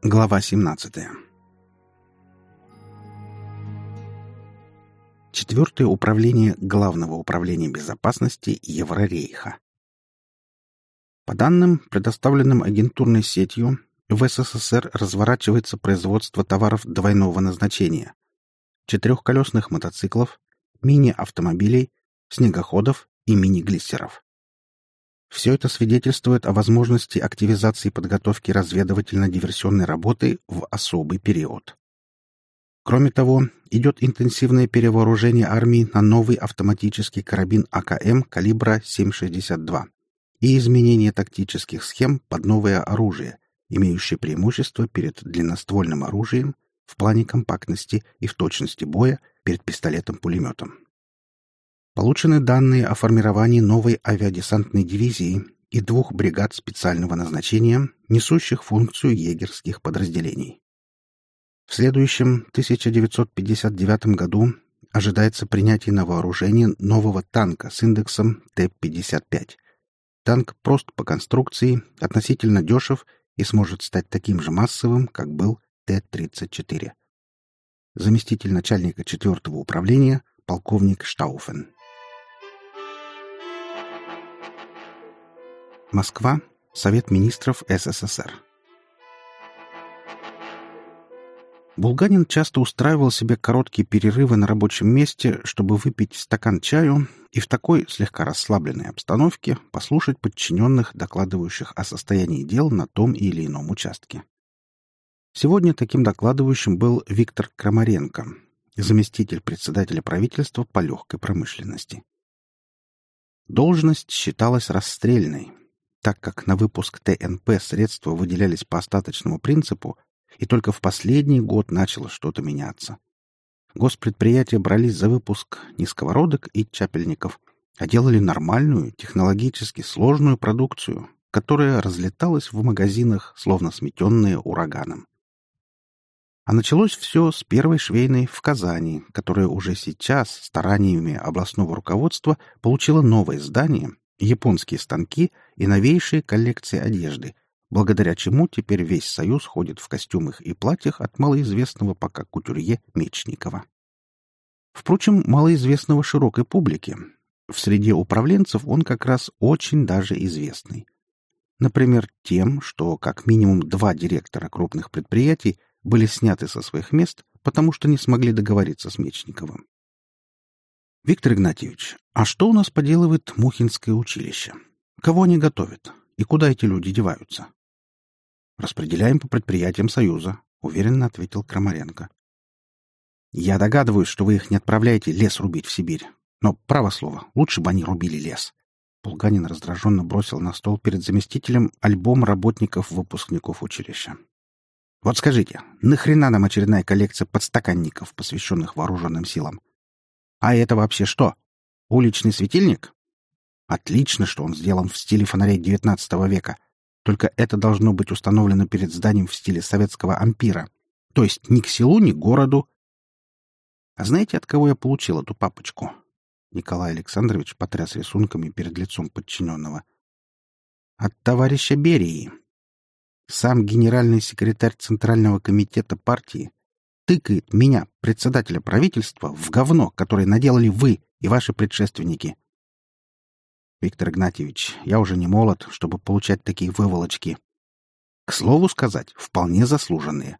Глава 17 Четвертое управление Главного управления безопасности Еврорейха. По данным, предоставленным агентурной сетью, в СССР разворачивается производство товаров двойного назначения – четырехколесных мотоциклов, мини-автомобилей, снегоходов и мини-глиссеров. Все это свидетельствует о возможности активизации подготовки разведывательно-диверсионной работы в особый период. Кроме того, идет интенсивное перевооружение армии на новый автоматический карабин АКМ калибра 7,62 и изменение тактических схем под новое оружие, имеющее преимущество перед длинноствольным оружием в плане компактности и в точности боя перед пистолетом-пулеметом. Получены данные о формировании новой авиадесантной дивизии и двух бригад специального назначения, несущих функцию егерских подразделений. В следующем 1959 году ожидается принятие на вооружение нового танка с индексом Т-55. Танк прост по конструкции, относительно дешев и сможет стать таким же массовым, как был Т-34. Заместитель начальника 4 управления полковник Штауфен. Москва. Совет министров СССР. Булганин часто устраивал себе короткие перерывы на рабочем месте, чтобы выпить стакан чаю и в такой слегка расслабленной обстановке послушать подчиненных, докладывающих о состоянии дел на том или ином участке. Сегодня таким докладывающим был Виктор Крамаренко, заместитель председателя правительства по легкой промышленности. Должность считалась расстрельной, так как на выпуск ТНП средства выделялись по остаточному принципу, и только в последний год начало что-то меняться. Госпредприятия брались за выпуск не сковородок и чапельников, а делали нормальную, технологически сложную продукцию, которая разлеталась в магазинах, словно сметенная ураганом. А началось все с первой швейной в Казани, которая уже сейчас стараниями областного руководства получила новое здание японские станки и новейшие коллекции одежды, благодаря чему теперь весь Союз ходит в костюмах и платьях от малоизвестного пока кутюрье Мечникова. Впрочем, малоизвестного широкой публике. В среде управленцев он как раз очень даже известный. Например, тем, что как минимум два директора крупных предприятий были сняты со своих мест, потому что не смогли договориться с Мечниковым. Виктор Игнатьевич, а что у нас поделывает Мухинское училище? Кого они готовят? И куда эти люди деваются? Распределяем по предприятиям Союза, уверенно ответил Крамаренко. Я догадываюсь, что вы их не отправляете лес рубить в Сибирь. Но, право слово, лучше бы они рубили лес. Пулганин раздраженно бросил на стол перед заместителем альбом работников-выпускников училища. Вот скажите, нахрена нам очередная коллекция подстаканников, посвященных вооруженным силам? А это вообще что? Уличный светильник? Отлично, что он сделан в стиле фонарей XIX века. Только это должно быть установлено перед зданием в стиле советского ампира. То есть ни к селу, ни к городу. А знаете, от кого я получил эту папочку? Николай Александрович потряс рисунками перед лицом подчиненного. От товарища Берии. Сам генеральный секретарь Центрального комитета партии тыкает меня, председателя правительства, в говно, которое наделали вы и ваши предшественники. Виктор Игнатьевич, я уже не молод, чтобы получать такие выволочки. К слову сказать, вполне заслуженные.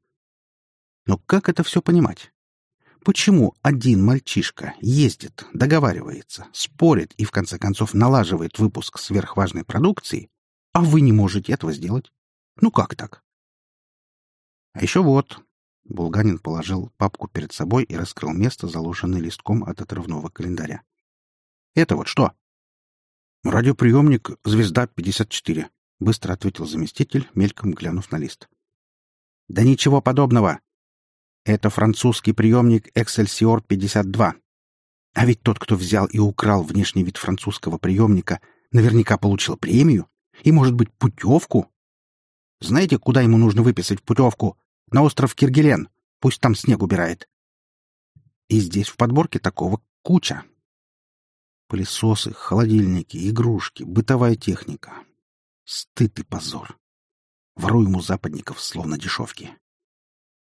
Но как это все понимать? Почему один мальчишка ездит, договаривается, спорит и в конце концов налаживает выпуск сверхважной продукции, а вы не можете этого сделать? Ну как так? А еще вот, Булганин положил папку перед собой и раскрыл место, заложенное листком от отрывного календаря. «Это вот что?» «Радиоприемник «Звезда-54», — быстро ответил заместитель, мельком глянув на лист. «Да ничего подобного! Это французский приемник «Эксельсиор-52». А ведь тот, кто взял и украл внешний вид французского приемника, наверняка получил премию и, может быть, путевку. Знаете, куда ему нужно выписать путевку? На остров Киргелен. Пусть там снег убирает. И здесь в подборке такого куча. Пылесосы, холодильники, игрушки, бытовая техника. Стыд и позор. Воруем у западников, словно дешевки.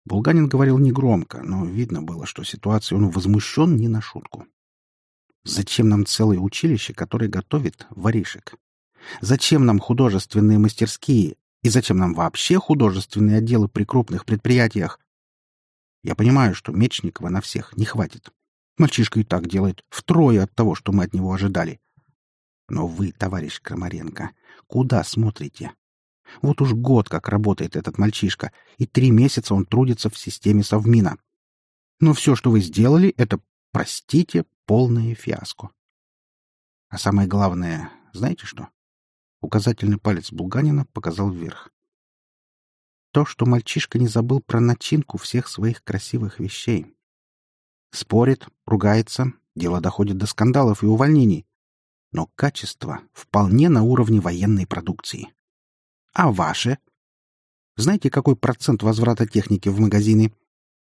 Булганин говорил негромко, но видно было, что ситуацией он возмущен не на шутку. Зачем нам целое училище, которое готовит воришек? Зачем нам художественные мастерские? И зачем нам вообще художественные отделы при крупных предприятиях? Я понимаю, что Мечникова на всех не хватит. Мальчишка и так делает втрое от того, что мы от него ожидали. Но вы, товарищ Крамаренко, куда смотрите? Вот уж год как работает этот мальчишка, и три месяца он трудится в системе Совмина. Но все, что вы сделали, это, простите, полное фиаско. А самое главное, знаете что? Указательный палец Булганина показал вверх. То, что мальчишка не забыл про начинку всех своих красивых вещей. Спорит, ругается, дело доходит до скандалов и увольнений. Но качество вполне на уровне военной продукции. А ваше? Знаете, какой процент возврата техники в магазины?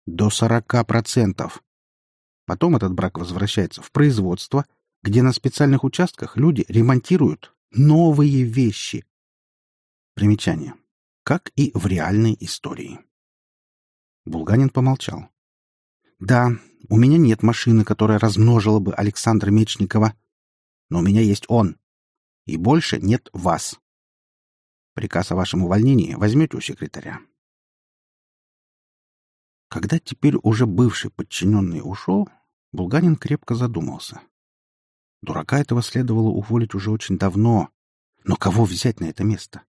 До сорока процентов. Потом этот брак возвращается в производство, где на специальных участках люди ремонтируют новые вещи. Примечание. Как и в реальной истории. Булганин помолчал. Да, у меня нет машины, которая размножила бы Александра Мечникова, но у меня есть он. И больше нет вас. Приказ о вашем увольнении возьмете у секретаря. Когда теперь уже бывший подчиненный ушел, Булганин крепко задумался. Дурака этого следовало уволить уже очень давно. Но кого взять на это место?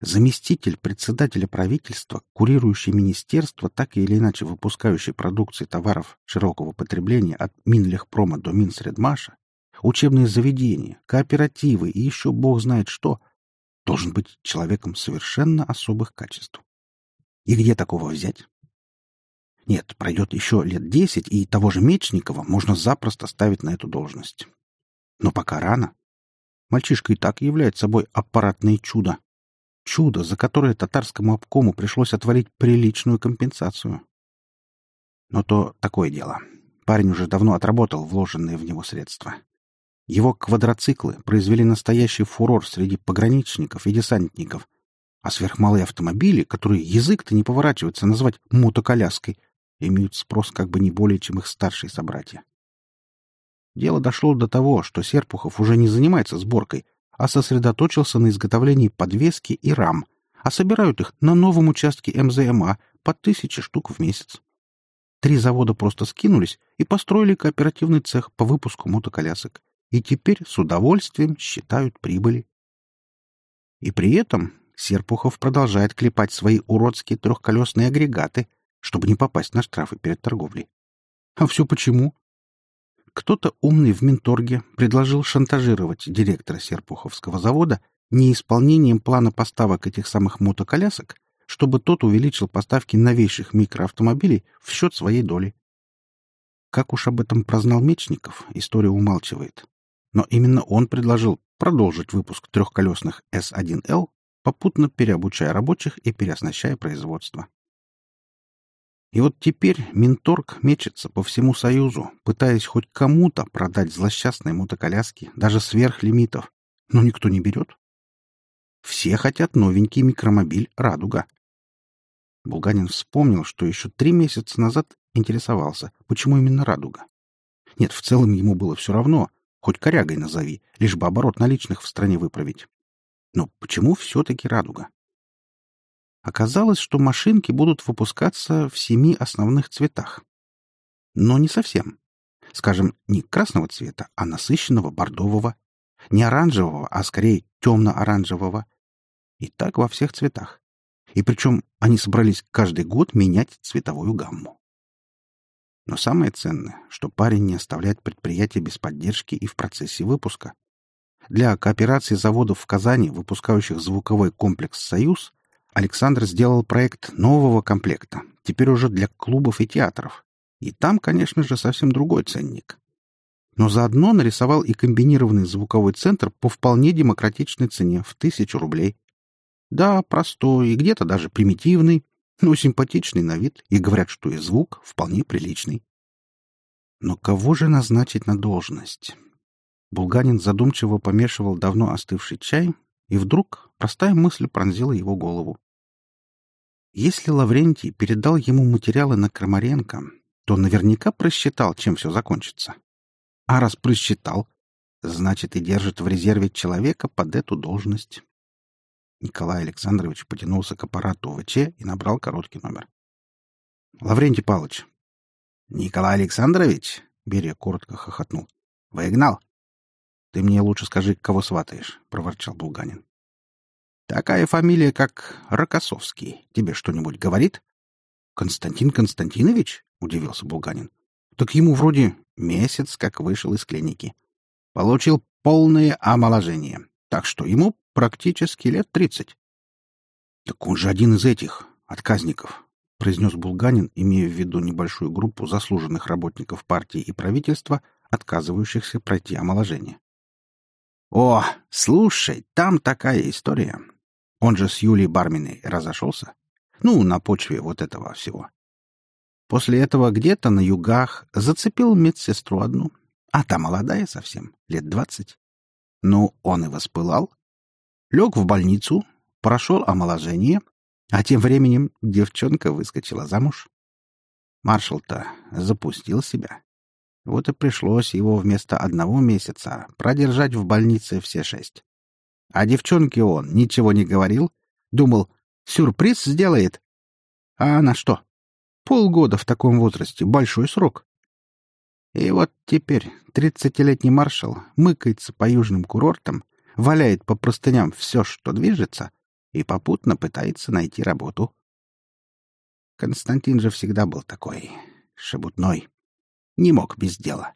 Заместитель председателя правительства, курирующий министерство, так или иначе выпускающий продукции товаров широкого потребления от Минлехпрома до Минсредмаша, учебные заведения, кооперативы и еще бог знает что, должен быть человеком совершенно особых качеств. И где такого взять? Нет, пройдет еще лет десять, и того же Мечникова можно запросто ставить на эту должность. Но пока рано. Мальчишка и так является собой аппаратное чудо. Чудо, за которое татарскому обкому пришлось отвалить приличную компенсацию. Но то такое дело. Парень уже давно отработал вложенные в него средства. Его квадроциклы произвели настоящий фурор среди пограничников и десантников, а сверхмалые автомобили, которые язык-то не поворачивается назвать мотоколяской, имеют спрос как бы не более, чем их старшие собратья. Дело дошло до того, что Серпухов уже не занимается сборкой, а сосредоточился на изготовлении подвески и рам, а собирают их на новом участке МЗМА по тысяче штук в месяц. Три завода просто скинулись и построили кооперативный цех по выпуску мотоколясок, и теперь с удовольствием считают прибыли. И при этом Серпухов продолжает клепать свои уродские трехколесные агрегаты, чтобы не попасть на штрафы перед торговлей. А все почему? Кто-то умный в Минторге предложил шантажировать директора Серпуховского завода неисполнением плана поставок этих самых мотоколясок, чтобы тот увеличил поставки новейших микроавтомобилей в счет своей доли. Как уж об этом прознал Мечников, история умалчивает. Но именно он предложил продолжить выпуск трехколесных S1L, попутно переобучая рабочих и переоснащая производство. И вот теперь Минторг мечется по всему Союзу, пытаясь хоть кому-то продать злосчастные мотоколяски, даже сверх лимитов. Но никто не берет. Все хотят новенький микромобиль «Радуга». Булганин вспомнил, что еще три месяца назад интересовался, почему именно «Радуга». Нет, в целом ему было все равно, хоть корягой назови, лишь бы оборот наличных в стране выправить. Но почему все-таки «Радуга»? Оказалось, что машинки будут выпускаться в семи основных цветах. Но не совсем. Скажем, не красного цвета, а насыщенного бордового. Не оранжевого, а скорее темно-оранжевого. И так во всех цветах. И причем они собрались каждый год менять цветовую гамму. Но самое ценное, что парень не оставляет предприятие без поддержки и в процессе выпуска. Для кооперации заводов в Казани, выпускающих звуковой комплекс «Союз», Александр сделал проект нового комплекта, теперь уже для клубов и театров. И там, конечно же, совсем другой ценник. Но заодно нарисовал и комбинированный звуковой центр по вполне демократичной цене в тысячу рублей. Да, простой и где-то даже примитивный, но симпатичный на вид, и говорят, что и звук вполне приличный. Но кого же назначить на должность? Булганин задумчиво помешивал давно остывший чай и вдруг простая мысль пронзила его голову. Если Лаврентий передал ему материалы на Крамаренко, то наверняка просчитал, чем все закончится. А раз просчитал, значит и держит в резерве человека под эту должность. Николай Александрович потянулся к аппарату ВЧ и набрал короткий номер. — Лаврентий Павлович. — Николай Александрович? — Берия коротко хохотнул. — Выгнал? — Ты мне лучше скажи, кого сватаешь, — проворчал Булганин. — Такая фамилия, как Рокоссовский, тебе что-нибудь говорит? — Константин Константинович? — удивился Булганин. — Так ему вроде месяц, как вышел из клиники. Получил полное омоложение, так что ему практически лет тридцать. — Так он же один из этих, отказников, — произнес Булганин, имея в виду небольшую группу заслуженных работников партии и правительства, отказывающихся пройти омоложение. — О, слушай, там такая история. Он же с Юлией Барминой разошелся. Ну, на почве вот этого всего. После этого где-то на югах зацепил медсестру одну, а та молодая совсем, лет двадцать. Ну, он и воспылал, Лег в больницу, прошел омоложение, а тем временем девчонка выскочила замуж. Маршал-то запустил себя. Вот и пришлось его вместо одного месяца продержать в больнице все шесть. А девчонке он ничего не говорил, думал, сюрприз сделает. А она что? Полгода в таком возрасте — большой срок. И вот теперь тридцатилетний маршал мыкается по южным курортам — валяет по простыням все, что движется, и попутно пытается найти работу. Константин же всегда был такой, шебутной. Не мог без дела.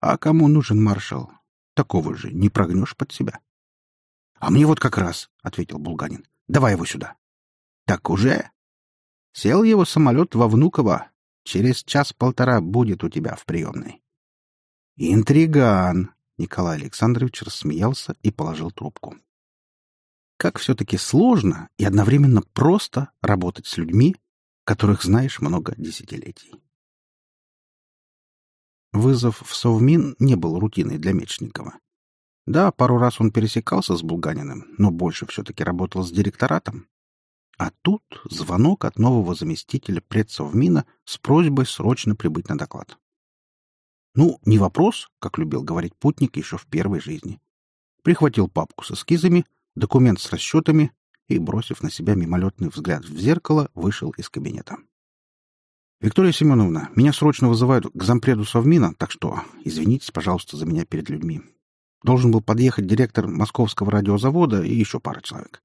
А кому нужен маршал? Такого же не прогнешь под себя. — А мне вот как раз, — ответил Булганин. — Давай его сюда. — Так уже? Сел его самолет во Внуково. Через час-полтора будет у тебя в приемной. — Интриган, Николай Александрович рассмеялся и положил трубку. Как все-таки сложно и одновременно просто работать с людьми, которых знаешь много десятилетий. Вызов в Совмин не был рутиной для Мечникова. Да, пару раз он пересекался с Булганиным, но больше все-таки работал с директоратом. А тут звонок от нового заместителя предсовмина с просьбой срочно прибыть на доклад. Ну, не вопрос, как любил говорить путник еще в первой жизни. Прихватил папку с эскизами, документ с расчетами и, бросив на себя мимолетный взгляд в зеркало, вышел из кабинета. «Виктория Семеновна, меня срочно вызывают к зампреду Совмина, так что извинитесь, пожалуйста, за меня перед людьми. Должен был подъехать директор московского радиозавода и еще пара человек».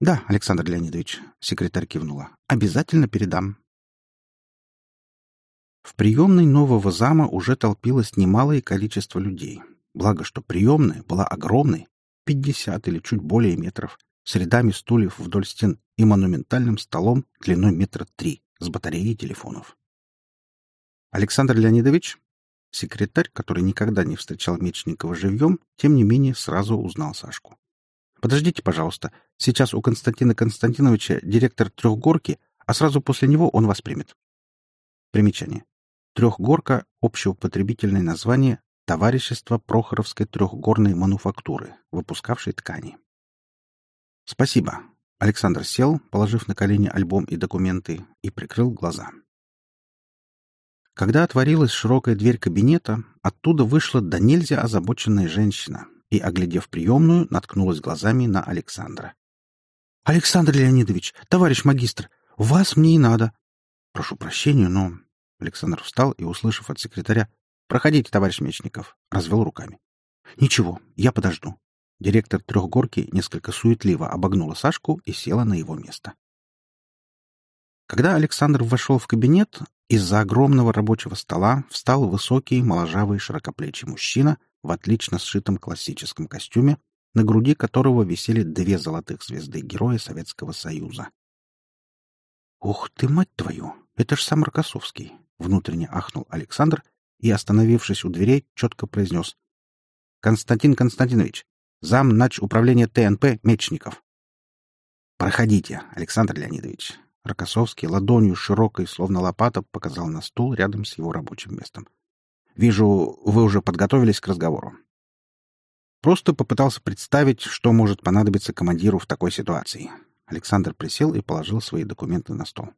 «Да, Александр Леонидович», — секретарь кивнула, — «обязательно передам. В приемной нового зама уже толпилось немалое количество людей. Благо, что приемная была огромной, 50 или чуть более метров, с рядами стульев вдоль стен и монументальным столом длиной метра три с батареей телефонов. Александр Леонидович, секретарь, который никогда не встречал Мечникова живьем, тем не менее сразу узнал Сашку. «Подождите, пожалуйста. Сейчас у Константина Константиновича директор трехгорки, а сразу после него он вас примет». Примечание. Трехгорка — общеупотребительное название Товарищества Прохоровской трехгорной мануфактуры, выпускавшей ткани. «Спасибо». Александр сел, положив на колени альбом и документы, и прикрыл глаза. Когда отворилась широкая дверь кабинета, оттуда вышла до нельзя озабоченная женщина и, оглядев приемную, наткнулась глазами на Александра. — Александр Леонидович, товарищ магистр, вас мне и надо. Прошу прощения, но Александр встал и, услышав от секретаря «Проходите, товарищ Мечников», развел руками. «Ничего, я подожду». Директор трехгорки несколько суетливо обогнула Сашку и села на его место. Когда Александр вошел в кабинет, из-за огромного рабочего стола встал высокий, моложавый, широкоплечий мужчина в отлично сшитом классическом костюме, на груди которого висели две золотых звезды Героя Советского Союза. «Ух ты, мать твою! Это ж сам Рокоссовский!» Внутренне ахнул Александр и, остановившись у дверей, четко произнес. «Константин Константинович, зам нач управления ТНП Мечников». «Проходите, Александр Леонидович». Рокоссовский ладонью широкой, словно лопата, показал на стул рядом с его рабочим местом. «Вижу, вы уже подготовились к разговору». Просто попытался представить, что может понадобиться командиру в такой ситуации. Александр присел и положил свои документы на стол.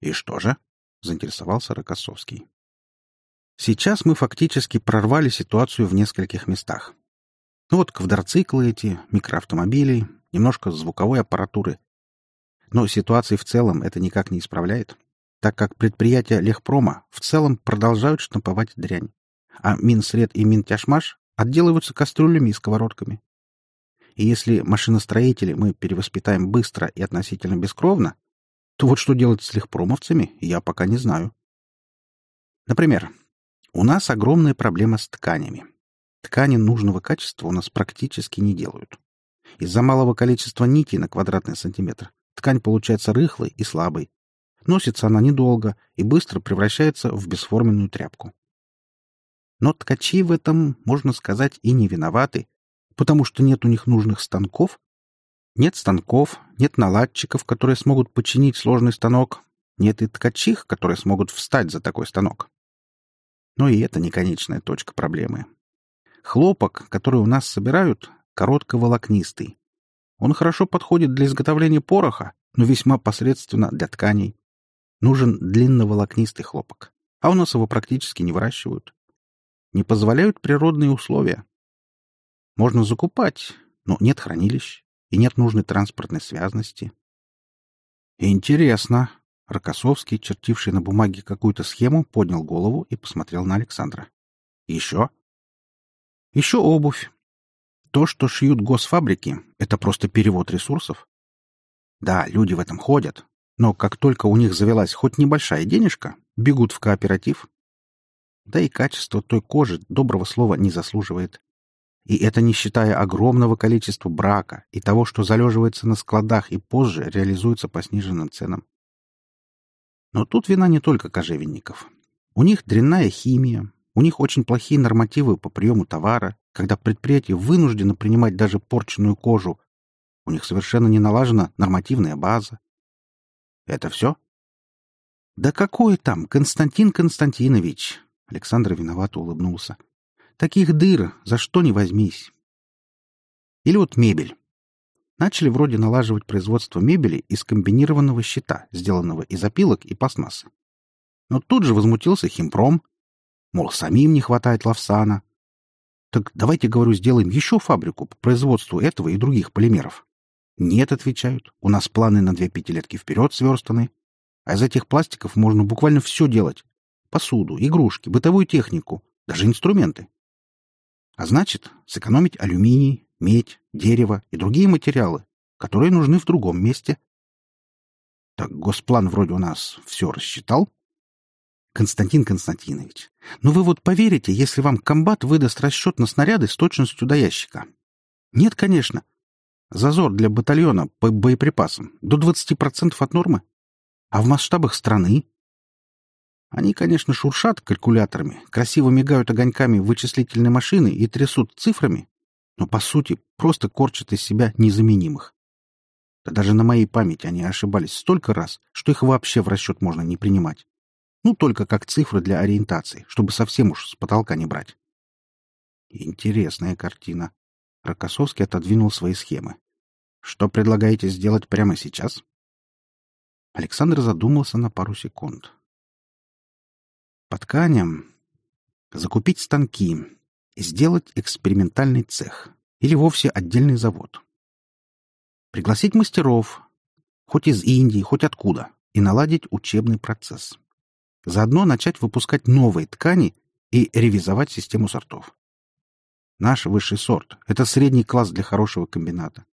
«И что же?» — заинтересовался Рокоссовский. «Сейчас мы фактически прорвали ситуацию в нескольких местах. Ну вот квадроциклы эти, микроавтомобили, немножко звуковой аппаратуры. Но ситуации в целом это никак не исправляет, так как предприятия Лехпрома в целом продолжают штамповать дрянь, а Минсред и Минтяшмаш отделываются кастрюлями и сковородками. И если машиностроители мы перевоспитаем быстро и относительно бескровно, то вот что делать с легпромовцами, я пока не знаю. Например, у нас огромная проблема с тканями. Ткани нужного качества у нас практически не делают. Из-за малого количества нитей на квадратный сантиметр ткань получается рыхлой и слабой. Носится она недолго и быстро превращается в бесформенную тряпку. Но ткачи в этом, можно сказать, и не виноваты, потому что нет у них нужных станков. Нет станков, нет наладчиков, которые смогут починить сложный станок, нет и ткачих, которые смогут встать за такой станок. Но и это не конечная точка проблемы. Хлопок, который у нас собирают, коротковолокнистый. Он хорошо подходит для изготовления пороха, но весьма посредственно для тканей. Нужен длинноволокнистый хлопок, а у нас его практически не выращивают. Не позволяют природные условия. Можно закупать, но нет хранилищ и нет нужной транспортной связности. Интересно. Рокоссовский, чертивший на бумаге какую-то схему, поднял голову и посмотрел на Александра. Еще? Еще обувь. То, что шьют госфабрики, это просто перевод ресурсов. Да, люди в этом ходят, но как только у них завелась хоть небольшая денежка, бегут в кооператив. Да и качество той кожи доброго слова не заслуживает. И это не считая огромного количества брака и того, что залеживается на складах и позже реализуется по сниженным ценам. Но тут вина не только кожевенников. У них дрянная химия, у них очень плохие нормативы по приему товара, когда предприятие вынуждено принимать даже порченную кожу. У них совершенно не налажена нормативная база. Это все? Да какой там, Константин Константинович? Александр виновато улыбнулся. Таких дыр за что не возьмись. Или вот мебель. Начали вроде налаживать производство мебели из комбинированного щита, сделанного из опилок и пластмассы. Но тут же возмутился химпром. Мол, самим не хватает лавсана. Так давайте, говорю, сделаем еще фабрику по производству этого и других полимеров. Нет, отвечают. У нас планы на две пятилетки вперед сверстаны. А из этих пластиков можно буквально все делать. Посуду, игрушки, бытовую технику, даже инструменты. А значит, сэкономить алюминий, медь, дерево и другие материалы, которые нужны в другом месте. Так госплан вроде у нас все рассчитал. Константин Константинович, ну вы вот поверите, если вам комбат выдаст расчет на снаряды с точностью до ящика? Нет, конечно. Зазор для батальона по боеприпасам до 20% от нормы. А в масштабах страны они, конечно, шуршат калькуляторами, красиво мигают огоньками вычислительной машины и трясут цифрами, но, по сути, просто корчат из себя незаменимых. Да даже на моей памяти они ошибались столько раз, что их вообще в расчет можно не принимать. Ну, только как цифры для ориентации, чтобы совсем уж с потолка не брать. Интересная картина. Рокоссовский отодвинул свои схемы. Что предлагаете сделать прямо сейчас? Александр задумался на пару секунд. По тканям закупить станки, сделать экспериментальный цех или вовсе отдельный завод. Пригласить мастеров, хоть из Индии, хоть откуда, и наладить учебный процесс. Заодно начать выпускать новые ткани и ревизовать систему сортов. Наш высший сорт — это средний класс для хорошего комбината.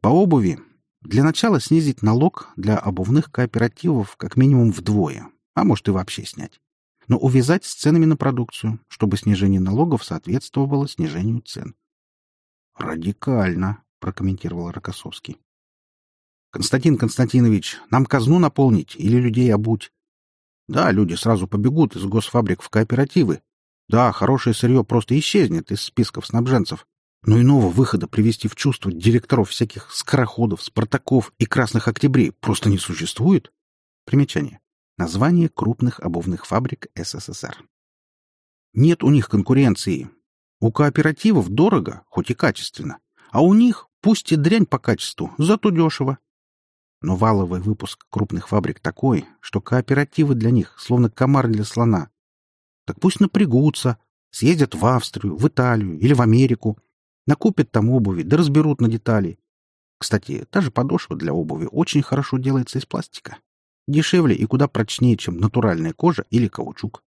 По обуви для начала снизить налог для обувных кооперативов как минимум вдвое, а может и вообще снять. Но увязать с ценами на продукцию, чтобы снижение налогов соответствовало снижению цен. «Радикально», — прокомментировал Рокоссовский. «Константин Константинович, нам казну наполнить или людей обуть?» «Да, люди сразу побегут из госфабрик в кооперативы. Да, хорошее сырье просто исчезнет из списков снабженцев. Но иного выхода привести в чувство директоров всяких скороходов, спартаков и красных октябрей просто не существует. Примечание. Название крупных обувных фабрик СССР. Нет у них конкуренции. У кооперативов дорого, хоть и качественно. А у них, пусть и дрянь по качеству, зато дешево. Но валовый выпуск крупных фабрик такой, что кооперативы для них словно комар для слона. Так пусть напрягутся, съездят в Австрию, в Италию или в Америку, накупят там обуви, да разберут на детали. Кстати, та же подошва для обуви очень хорошо делается из пластика. Дешевле и куда прочнее, чем натуральная кожа или каучук.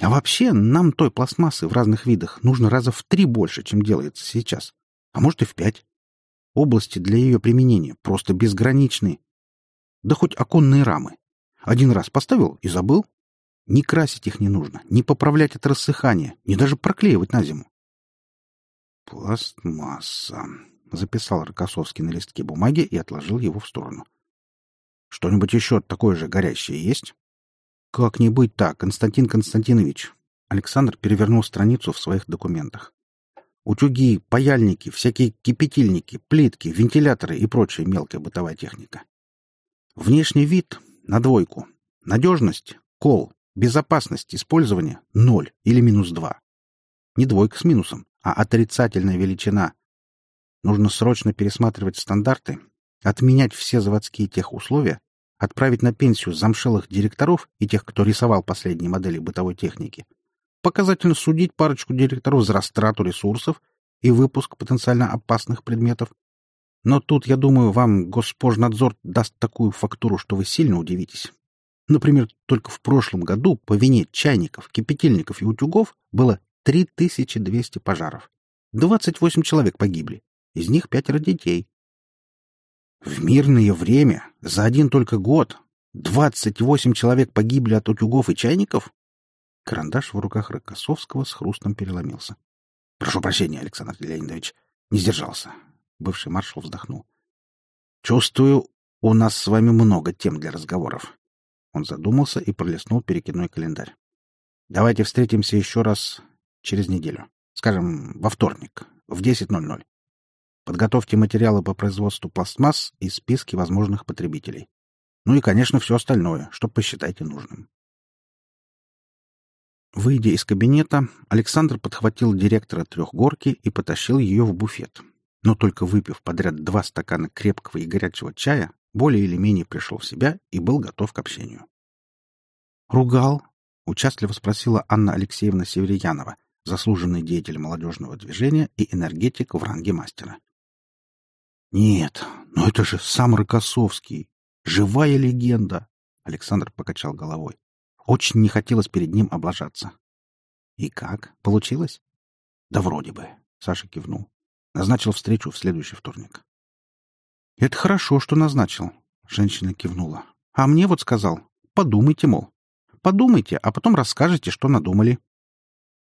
А вообще, нам той пластмассы в разных видах нужно раза в три больше, чем делается сейчас. А может и в пять. Области для ее применения просто безграничны. Да хоть оконные рамы. Один раз поставил и забыл. Не красить их не нужно, не поправлять от рассыхания, не даже проклеивать на зиму. «Пластмасса», — записал Рокоссовский на листке бумаги и отложил его в сторону. «Что-нибудь еще такое же горящее есть?» «Как не быть так, Константин Константинович?» Александр перевернул страницу в своих документах. «Утюги, паяльники, всякие кипятильники, плитки, вентиляторы и прочая мелкая бытовая техника. Внешний вид — на двойку. Надежность — кол. Безопасность использования — ноль или минус два. Не двойка с минусом, а отрицательная величина. Нужно срочно пересматривать стандарты, отменять все заводские техусловия отправить на пенсию замшелых директоров и тех, кто рисовал последние модели бытовой техники, показательно судить парочку директоров за растрату ресурсов и выпуск потенциально опасных предметов. Но тут, я думаю, вам Госпожнадзор даст такую фактуру, что вы сильно удивитесь. Например, только в прошлом году по вине чайников, кипятильников и утюгов было 3200 пожаров. 28 человек погибли, из них пятеро детей. В мирное время, за один только год, двадцать восемь человек погибли от утюгов и чайников? Карандаш в руках Рокоссовского с хрустом переломился. — Прошу прощения, Александр Леонидович. Не сдержался. Бывший маршал вздохнул. — Чувствую, у нас с вами много тем для разговоров. Он задумался и пролистнул перекидной календарь. — Давайте встретимся еще раз через неделю. Скажем, во вторник, в 10.00. Подготовьте материалы по производству пластмасс и списки возможных потребителей. Ну и, конечно, все остальное, что посчитаете нужным. Выйдя из кабинета, Александр подхватил директора трехгорки и потащил ее в буфет. Но только выпив подряд два стакана крепкого и горячего чая, более или менее пришел в себя и был готов к общению. «Ругал?» — участливо спросила Анна Алексеевна Северянова, заслуженный деятель молодежного движения и энергетик в ранге мастера. Нет, но это же сам Рокоссовский. Живая легенда. Александр покачал головой. Очень не хотелось перед ним облажаться. И как? Получилось? Да вроде бы. Саша кивнул. Назначил встречу в следующий вторник. Это хорошо, что назначил. Женщина кивнула. А мне вот сказал. Подумайте, мол. Подумайте, а потом расскажете, что надумали.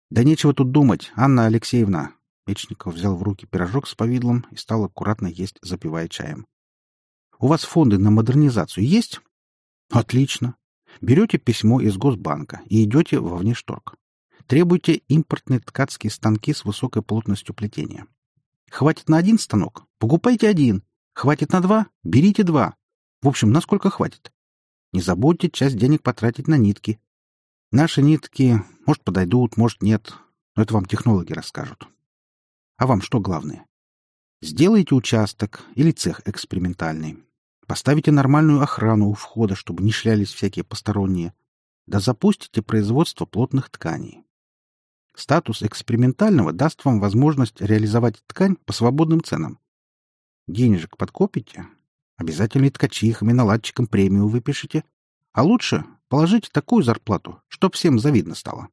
Да нечего тут думать, Анна Алексеевна. Мечников взял в руки пирожок с повидлом и стал аккуратно есть, запивая чаем. «У вас фонды на модернизацию есть?» «Отлично. Берете письмо из Госбанка и идете во внешторг. Требуйте импортные ткацкие станки с высокой плотностью плетения. Хватит на один станок? Покупайте один. Хватит на два? Берите два. В общем, насколько хватит. Не забудьте часть денег потратить на нитки. Наши нитки, может, подойдут, может, нет. Но это вам технологи расскажут. А вам что главное? Сделайте участок или цех экспериментальный. Поставите нормальную охрану у входа, чтобы не шлялись всякие посторонние. Да запустите производство плотных тканей. Статус экспериментального даст вам возможность реализовать ткань по свободным ценам. Денежек подкопите, обязательно ткачихам и наладчикам премию выпишите, а лучше положите такую зарплату, чтоб всем завидно стало.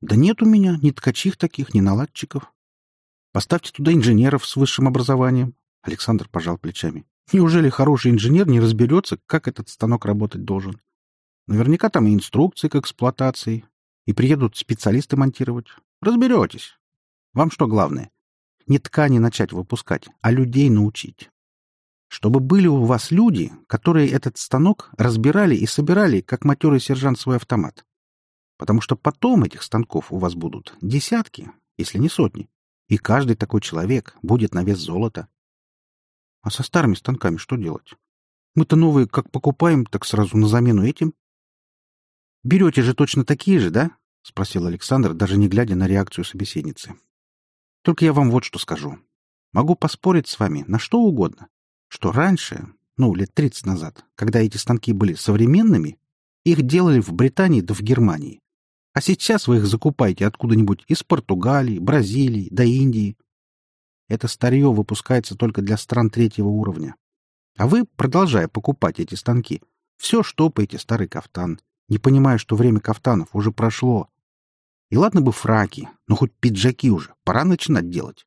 Да нет у меня ни ткачих таких, ни наладчиков. Поставьте туда инженеров с высшим образованием. Александр пожал плечами. Неужели хороший инженер не разберется, как этот станок работать должен? Наверняка там и инструкции к эксплуатации, и приедут специалисты монтировать. Разберетесь. Вам что главное? Не ткани начать выпускать, а людей научить. Чтобы были у вас люди, которые этот станок разбирали и собирали, как матерый сержант свой автомат. Потому что потом этих станков у вас будут десятки, если не сотни и каждый такой человек будет на вес золота. А со старыми станками что делать? Мы-то новые как покупаем, так сразу на замену этим. Берете же точно такие же, да? — спросил Александр, даже не глядя на реакцию собеседницы. «Только я вам вот что скажу. Могу поспорить с вами на что угодно, что раньше, ну, лет тридцать назад, когда эти станки были современными, их делали в Британии да в Германии. А сейчас вы их закупаете откуда-нибудь из Португалии, Бразилии, до Индии. Это старье выпускается только для стран третьего уровня. А вы, продолжая покупать эти станки, все штопаете старый кафтан, не понимая, что время кафтанов уже прошло. И ладно бы фраки, но хоть пиджаки уже, пора начинать делать.